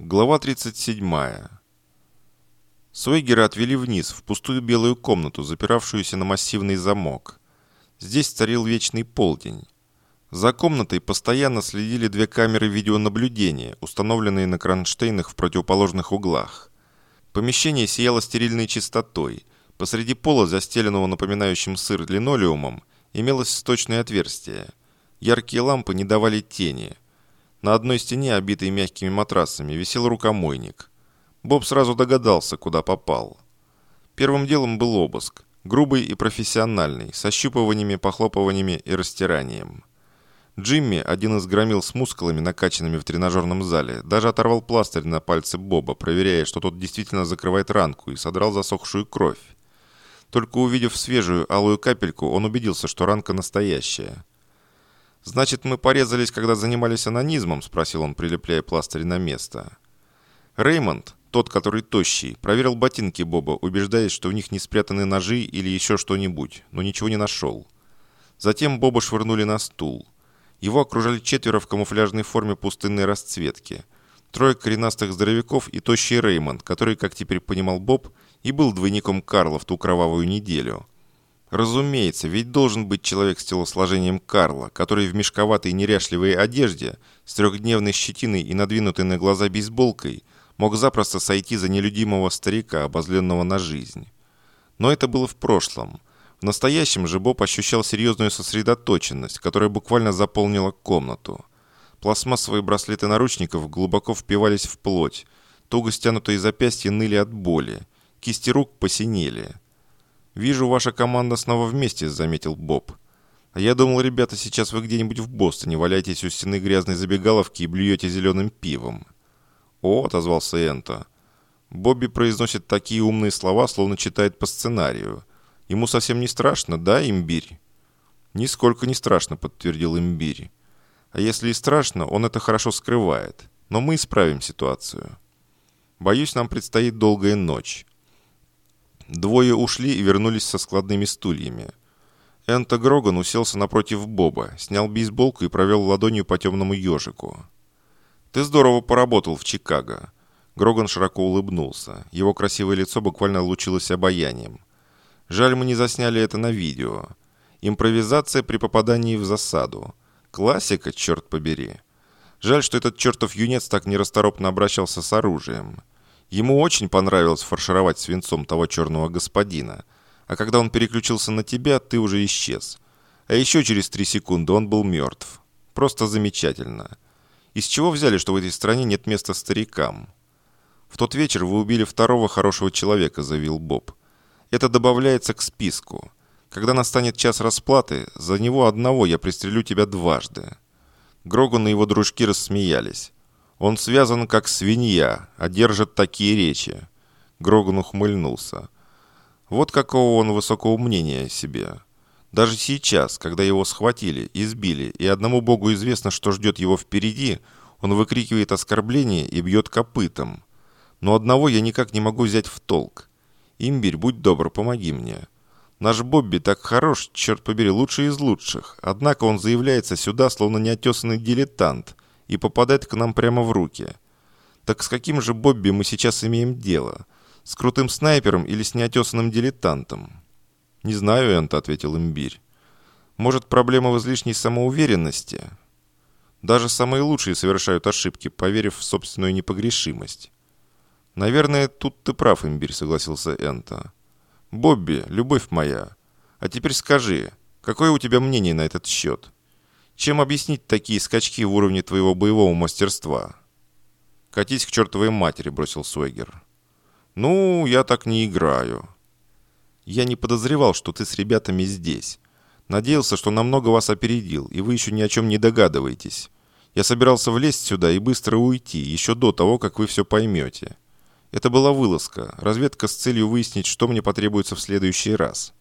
Глава 37. Сойгера отвели вниз, в пустую белую комнату, запиравшуюся на массивный замок. Здесь царил вечный полдень. За комнатой постоянно следили две камеры видеонаблюдения, установленные на кронштейнах в противоположных углах. Помещение сияло стерильной чистотой. Посреди пола, застеленного напоминающим сыр линолеумом, имелось сточное отверстие. Яркие лампы не давали тени – на одной стене, обитой мягкими матрасами, висел рукомойник. Боб сразу догадался, куда попал. Первым делом был обыск. Грубый и профессиональный, с ощупываниями, похлопываниями и растиранием. Джимми, один из громил с мускулами, накачанными в тренажерном зале, даже оторвал пластырь на пальце Боба, проверяя, что тот действительно закрывает ранку, и содрал засохшую кровь. Только увидев свежую алую капельку, он убедился, что ранка настоящая. «Значит, мы порезались, когда занимались анонизмом?» – спросил он, прилепляя пластырь на место. Реймонд, тот, который тощий, проверил ботинки Боба, убеждаясь, что в них не спрятаны ножи или еще что-нибудь, но ничего не нашел. Затем Боба швырнули на стул. Его окружали четверо в камуфляжной форме пустынной расцветки. Трое коренастых здоровяков и тощий Реймонд, который, как теперь понимал Боб, и был двойником Карла в ту кровавую неделю – Разумеется, ведь должен быть человек с телосложением Карла, который в мешковатой неряшливой одежде, с трехдневной щетиной и надвинутой на глаза бейсболкой, мог запросто сойти за нелюдимого старика, обозленного на жизнь. Но это было в прошлом. В настоящем же Боб ощущал серьезную сосредоточенность, которая буквально заполнила комнату. Пластмассовые браслеты наручников глубоко впивались в плоть, туго стянутые запястья ныли от боли, кисти рук посинели – «Вижу, ваша команда снова вместе», — заметил Боб. «А я думал, ребята, сейчас вы где-нибудь в Бостоне валяетесь у стены грязной забегаловки и блюете зеленым пивом». «О», — отозвался Энто. Бобби произносит такие умные слова, словно читает по сценарию. Ему совсем не страшно, да, имбирь? Нисколько не страшно, подтвердил имбирь. А если и страшно, он это хорошо скрывает. Но мы исправим ситуацию. Боюсь, нам предстоит долгая ночь. Двое ушли и вернулись со складными стульями. Энто Гроган уселся напротив Боба, снял бейсболку и провел ладонью по темному ежику. «Ты здорово поработал в Чикаго». Гроган широко улыбнулся. Его красивое лицо буквально лучилось обаянием. «Жаль, мы не засняли это на видео. Импровизация при попадании в засаду. Классика, черт побери. Жаль, что этот чертов юнец так нерасторопно обращался с оружием. Ему очень понравилось фаршировать свинцом того черного господина. А когда он переключился на тебя, ты уже исчез. А еще через три секунды он был мертв. Просто замечательно. Из чего взяли, что в этой стране нет места старикам? В тот вечер вы убили второго хорошего человека, заявил Боб. Это добавляется к списку. Когда настанет час расплаты, за него одного я пристрелю тебя дважды. Гроган и его дружки рассмеялись. Он связан как свинья, а держит такие речи. Гроган ухмыльнулся. Вот какого он высокого мнения о себе. Даже сейчас, когда его схватили, избили, и одному богу известно, что ждет его впереди, он выкрикивает оскорбление и бьет копытом. Но одного я никак не могу взять в толк. Имбирь, будь добр, помоги мне. Наш Бобби так хорош, черт побери, лучший из лучших. Однако он заявляется сюда, словно неотесанный дилетант – и попадает к нам прямо в руки. Так с каким же Бобби мы сейчас имеем дело? С крутым снайпером или с неотесанным дилетантом? «Не знаю, Энто», — ответил имбирь. «Может, проблема в излишней самоуверенности?» Даже самые лучшие совершают ошибки, поверив в собственную непогрешимость. «Наверное, тут ты прав, имбирь», — согласился Энто. «Бобби, любовь моя, а теперь скажи, какое у тебя мнение на этот счет?» Чем объяснить такие скачки в уровне твоего боевого мастерства? «Катись к чертовой матери», — бросил Сойгер. «Ну, я так не играю». «Я не подозревал, что ты с ребятами здесь. Надеялся, что намного вас опередил, и вы еще ни о чем не догадываетесь. Я собирался влезть сюда и быстро уйти, еще до того, как вы все поймете. Это была вылазка, разведка с целью выяснить, что мне потребуется в следующий раз».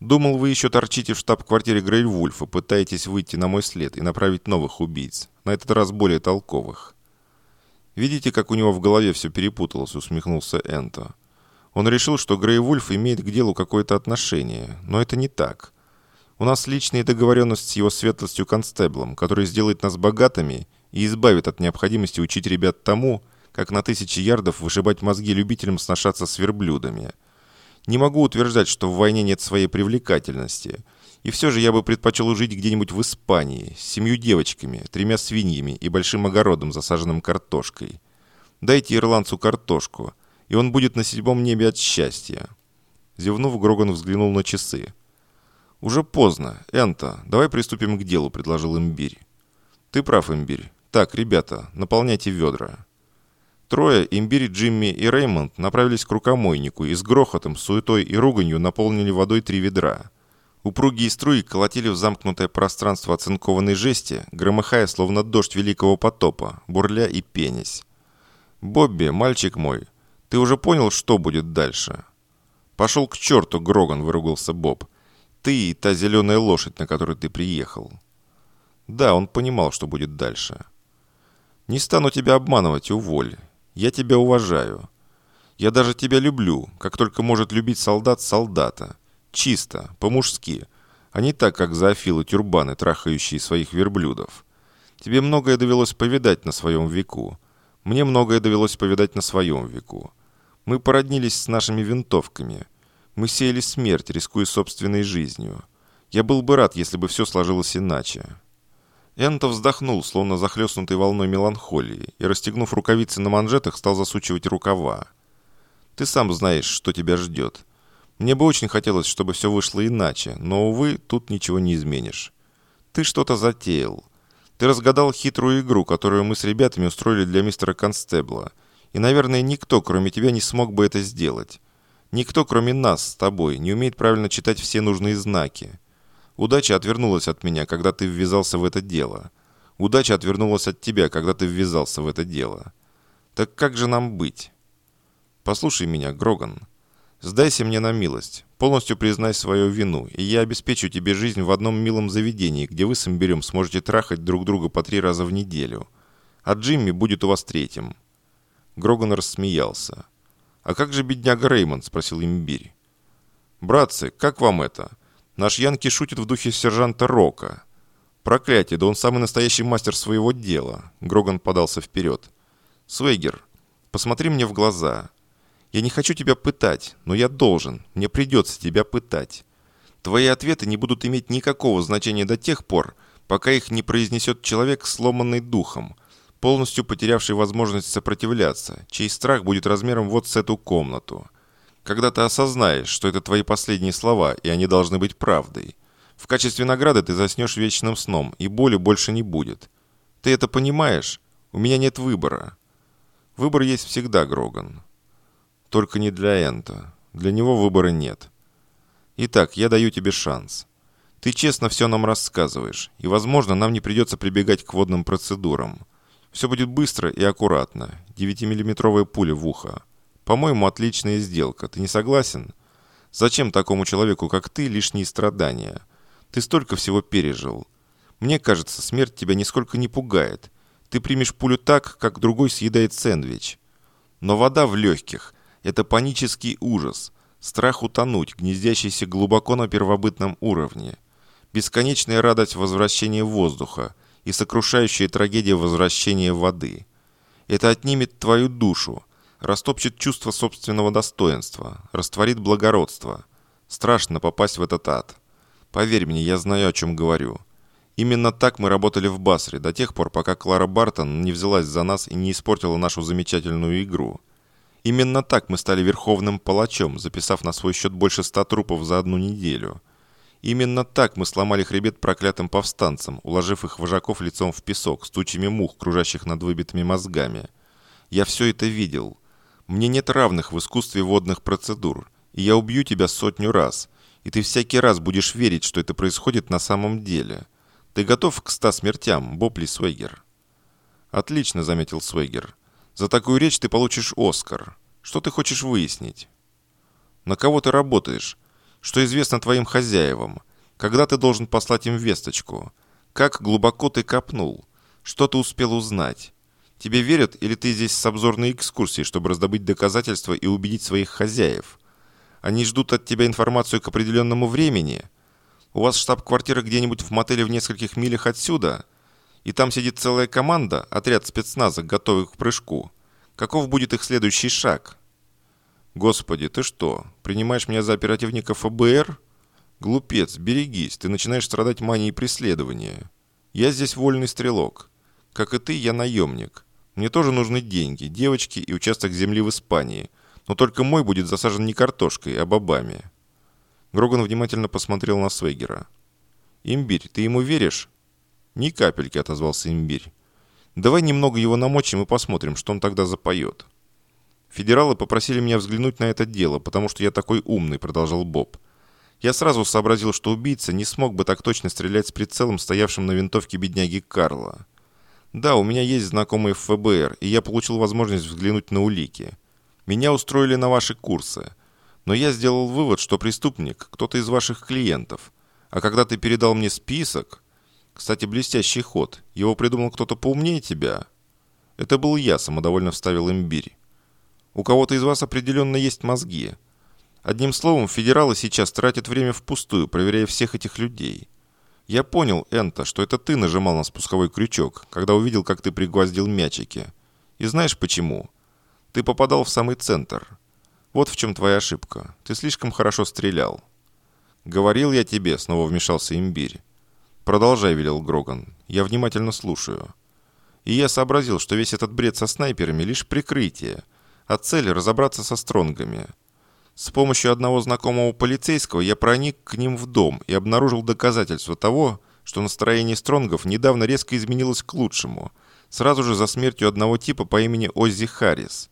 Думал, вы еще торчите в штаб-квартире Грейльвульфа, пытаетесь выйти на мой след и направить новых убийц, на этот раз более толковых. Видите, как у него в голове все перепуталось, усмехнулся Энто. Он решил, что Грейвульф имеет к делу какое-то отношение, но это не так. У нас личная договоренность с его светлостью констеблом, который сделает нас богатыми и избавит от необходимости учить ребят тому, как на тысячи ярдов вышибать мозги любителям сношаться с верблюдами. Не могу утверждать, что в войне нет своей привлекательности. И все же я бы предпочел жить где-нибудь в Испании, с семью девочками, тремя свиньями и большим огородом, засаженным картошкой. Дайте ирландцу картошку, и он будет на седьмом небе от счастья. Зевнув, Гроган взглянул на часы. «Уже поздно. Энто, давай приступим к делу», — предложил имбирь. «Ты прав, имбирь. Так, ребята, наполняйте ведра». Трое, имбирь, Джимми и Реймонд, направились к рукомойнику и с грохотом, суетой и руганью наполнили водой три ведра. Упругие струи колотили в замкнутое пространство оцинкованной жести, громыхая, словно дождь великого потопа, бурля и пенясь. «Бобби, мальчик мой, ты уже понял, что будет дальше?» «Пошел к черту, Гроган!» – выругался Боб. Ты и та зеленая лошадь, на которой ты приехал. Да, он понимал, что будет дальше. Не стану тебя обманывать, уволь. Я тебя уважаю. Я даже тебя люблю, как только может любить солдат солдата. Чисто, по-мужски, а не так, как зоофилы тюрбаны, трахающие своих верблюдов. Тебе многое довелось повидать на своем веку. Мне многое довелось повидать на своем веку. Мы породнились с нашими винтовками – мы сеяли смерть, рискуя собственной жизнью. Я был бы рад, если бы все сложилось иначе». Энто вздохнул, словно захлестнутый волной меланхолии, и, расстегнув рукавицы на манжетах, стал засучивать рукава. «Ты сам знаешь, что тебя ждет. Мне бы очень хотелось, чтобы все вышло иначе, но, увы, тут ничего не изменишь. Ты что-то затеял. Ты разгадал хитрую игру, которую мы с ребятами устроили для мистера Констебла, и, наверное, никто, кроме тебя, не смог бы это сделать. Никто, кроме нас с тобой, не умеет правильно читать все нужные знаки. Удача отвернулась от меня, когда ты ввязался в это дело. Удача отвернулась от тебя, когда ты ввязался в это дело. Так как же нам быть? Послушай меня, Гроган. Сдайся мне на милость. Полностью признай свою вину, и я обеспечу тебе жизнь в одном милом заведении, где вы с Имбирем сможете трахать друг друга по три раза в неделю. А Джимми будет у вас третьим». Гроган рассмеялся. «А как же бедняга Реймонд?» – спросил имбирь. «Братцы, как вам это? Наш Янки шутит в духе сержанта Рока. Проклятие, да он самый настоящий мастер своего дела!» Гроган подался вперед. «Свейгер, посмотри мне в глаза. Я не хочу тебя пытать, но я должен. Мне придется тебя пытать. Твои ответы не будут иметь никакого значения до тех пор, пока их не произнесет человек, сломанный духом, полностью потерявший возможность сопротивляться, чей страх будет размером вот с эту комнату. Когда ты осознаешь, что это твои последние слова, и они должны быть правдой. В качестве награды ты заснешь вечным сном, и боли больше не будет. Ты это понимаешь? У меня нет выбора. Выбор есть всегда, Гроган. Только не для Энта. Для него выбора нет. Итак, я даю тебе шанс. Ты честно все нам рассказываешь, и, возможно, нам не придется прибегать к водным процедурам. Все будет быстро и аккуратно. 9-миллиметровая пуля в ухо. По-моему, отличная сделка. Ты не согласен? Зачем такому человеку, как ты, лишние страдания? Ты столько всего пережил. Мне кажется, смерть тебя нисколько не пугает. Ты примешь пулю так, как другой съедает сэндвич. Но вода в легких – это панический ужас, страх утонуть, гнездящийся глубоко на первобытном уровне, бесконечная радость возвращения воздуха – и сокрушающая трагедия возвращения воды. Это отнимет твою душу, растопчет чувство собственного достоинства, растворит благородство. Страшно попасть в этот ад. Поверь мне, я знаю, о чем говорю. Именно так мы работали в Басре до тех пор, пока Клара Бартон не взялась за нас и не испортила нашу замечательную игру. Именно так мы стали верховным палачом, записав на свой счет больше ста трупов за одну неделю. Именно так мы сломали хребет проклятым повстанцам, уложив их вожаков лицом в песок с тучами мух, кружащих над выбитыми мозгами. Я все это видел. Мне нет равных в искусстве водных процедур, и я убью тебя сотню раз, и ты всякий раз будешь верить, что это происходит на самом деле. Ты готов к ста смертям, Бопли Свейгер?» «Отлично», — заметил Свейгер. «За такую речь ты получишь Оскар. Что ты хочешь выяснить?» «На кого ты работаешь?» Что известно твоим хозяевам? Когда ты должен послать им весточку? Как глубоко ты копнул? Что ты успел узнать? Тебе верят или ты здесь с обзорной экскурсией, чтобы раздобыть доказательства и убедить своих хозяев? Они ждут от тебя информацию к определенному времени? У вас штаб-квартира где-нибудь в мотеле в нескольких милях отсюда? И там сидит целая команда, отряд спецназа, готовый к прыжку. Каков будет их следующий шаг? Господи, ты что, принимаешь меня за оперативника ФБР? Глупец, берегись, ты начинаешь страдать манией преследования. Я здесь вольный стрелок. Как и ты, я наемник. Мне тоже нужны деньги, девочки и участок земли в Испании. Но только мой будет засажен не картошкой, а бобами. Гроган внимательно посмотрел на Свегера. «Имбирь, ты ему веришь?» «Ни капельки», — отозвался имбирь. «Давай немного его намочим и посмотрим, что он тогда запоет». «Федералы попросили меня взглянуть на это дело, потому что я такой умный», — продолжал Боб. «Я сразу сообразил, что убийца не смог бы так точно стрелять с прицелом, стоявшим на винтовке бедняги Карла. Да, у меня есть знакомые в ФБР, и я получил возможность взглянуть на улики. Меня устроили на ваши курсы. Но я сделал вывод, что преступник – кто-то из ваших клиентов. А когда ты передал мне список, кстати, блестящий ход. Его придумал кто-то поумнее тебя. Это был я, самодовольно вставил имбирь. У кого-то из вас определенно есть мозги. Одним словом, федералы сейчас тратят время впустую, проверяя всех этих людей. Я понял, Энта, что это ты нажимал на спусковой крючок, когда увидел, как ты пригвоздил мячики. И знаешь почему? Ты попадал в самый центр. Вот в чем твоя ошибка. Ты слишком хорошо стрелял. Говорил я тебе, снова вмешался имбирь. «Продолжай», — велел Гроган. «Я внимательно слушаю». И я сообразил, что весь этот бред со снайперами — лишь прикрытие, а цель — разобраться со стронгами. С помощью одного знакомого полицейского я проник к ним в дом и обнаружил доказательства того, что настроение стронгов недавно резко изменилось к лучшему, сразу же за смертью одного типа по имени Оззи Харрис.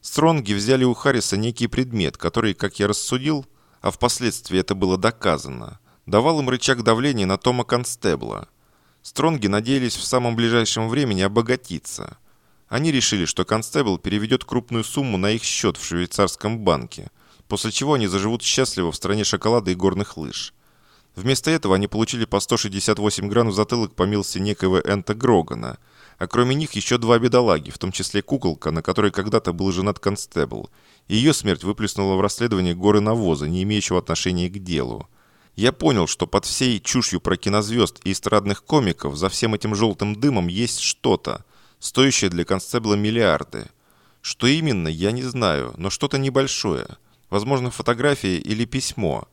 Стронги взяли у Харриса некий предмет, который, как я рассудил, а впоследствии это было доказано — давал им рычаг давления на Тома Констебла. Стронги надеялись в самом ближайшем времени обогатиться. Они решили, что Констебл переведет крупную сумму на их счет в швейцарском банке, после чего они заживут счастливо в стране шоколада и горных лыж. Вместо этого они получили по 168 гран в затылок по милости некоего Энта Грогана, а кроме них еще два бедолаги, в том числе куколка, на которой когда-то был женат Констебл. Ее смерть выплеснула в расследование горы навоза, не имеющего отношения к делу. Я понял, что под всей чушью про кинозвезд и эстрадных комиков за всем этим желтым дымом есть что-то, стоящее для констебла миллиарды. Что именно, я не знаю, но что-то небольшое. Возможно, фотография или письмо.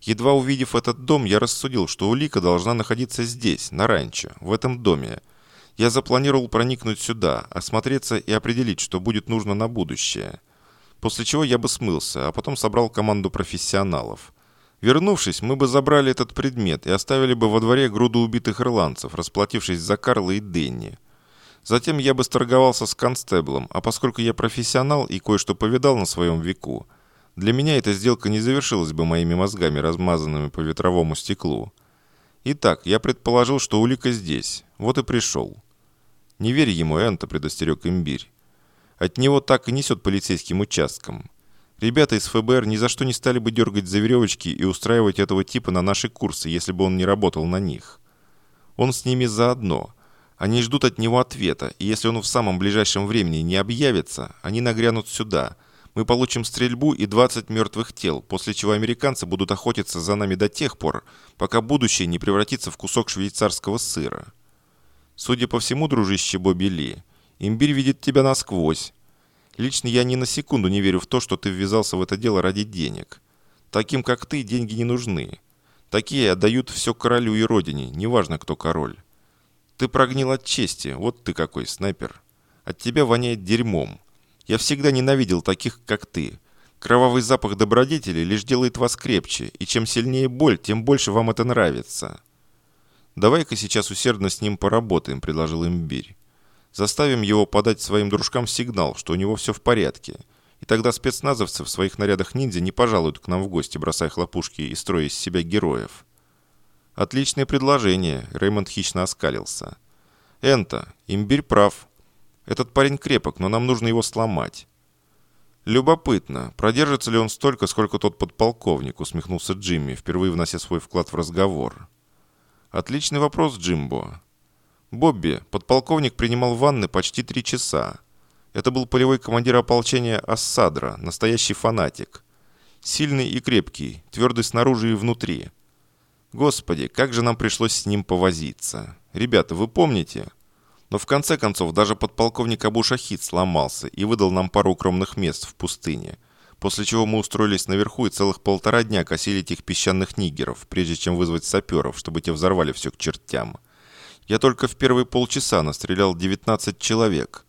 Едва увидев этот дом, я рассудил, что улика должна находиться здесь, на ранчо, в этом доме. Я запланировал проникнуть сюда, осмотреться и определить, что будет нужно на будущее. После чего я бы смылся, а потом собрал команду профессионалов. Вернувшись, мы бы забрали этот предмет и оставили бы во дворе груду убитых ирландцев, расплатившись за Карла и Денни. Затем я бы сторговался с констеблом, а поскольку я профессионал и кое-что повидал на своем веку, для меня эта сделка не завершилась бы моими мозгами, размазанными по ветровому стеклу. Итак, я предположил, что улика здесь. Вот и пришел. Не верь ему, Энто, предостерег имбирь. От него так и несет полицейским участком. Ребята из ФБР ни за что не стали бы дергать за веревочки и устраивать этого типа на наши курсы, если бы он не работал на них. Он с ними заодно. Они ждут от него ответа, и если он в самом ближайшем времени не объявится, они нагрянут сюда. Мы получим стрельбу и 20 мертвых тел, после чего американцы будут охотиться за нами до тех пор, пока будущее не превратится в кусок швейцарского сыра. Судя по всему, дружище Бобби Ли, имбирь видит тебя насквозь, Лично я ни на секунду не верю в то, что ты ввязался в это дело ради денег. Таким, как ты, деньги не нужны. Такие отдают все королю и родине, неважно, кто король. Ты прогнил от чести, вот ты какой снайпер. От тебя воняет дерьмом. Я всегда ненавидел таких, как ты. Кровавый запах добродетели лишь делает вас крепче, и чем сильнее боль, тем больше вам это нравится. «Давай-ка сейчас усердно с ним поработаем», — предложил имбирь. Заставим его подать своим дружкам сигнал, что у него все в порядке. И тогда спецназовцы в своих нарядах ниндзя не пожалуют к нам в гости, бросая хлопушки и строя из себя героев. Отличное предложение, Реймонд хищно оскалился. Энта, имбирь прав. Этот парень крепок, но нам нужно его сломать. «Любопытно, продержится ли он столько, сколько тот подполковник?» усмехнулся Джимми, впервые внося свой вклад в разговор. «Отличный вопрос, Джимбо. Бобби, подполковник принимал ванны почти три часа. Это был полевой командир ополчения Ассадра, настоящий фанатик. Сильный и крепкий, твердый снаружи и внутри. Господи, как же нам пришлось с ним повозиться. Ребята, вы помните? Но в конце концов даже подполковник Абу Шахид сломался и выдал нам пару укромных мест в пустыне, после чего мы устроились наверху и целых полтора дня косили этих песчаных нигеров, прежде чем вызвать саперов, чтобы те взорвали все к чертям. Я только в первые полчаса настрелял 19 человек.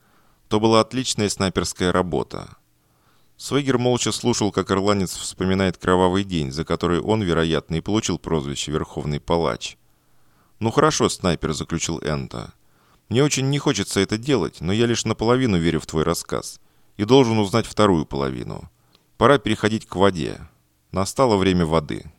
То была отличная снайперская работа. Свегер молча слушал, как ирландец вспоминает кровавый день, за который он, вероятно, и получил прозвище «Верховный палач». «Ну хорошо, снайпер», — заключил Энта. «Мне очень не хочется это делать, но я лишь наполовину верю в твой рассказ и должен узнать вторую половину. Пора переходить к воде. Настало время воды».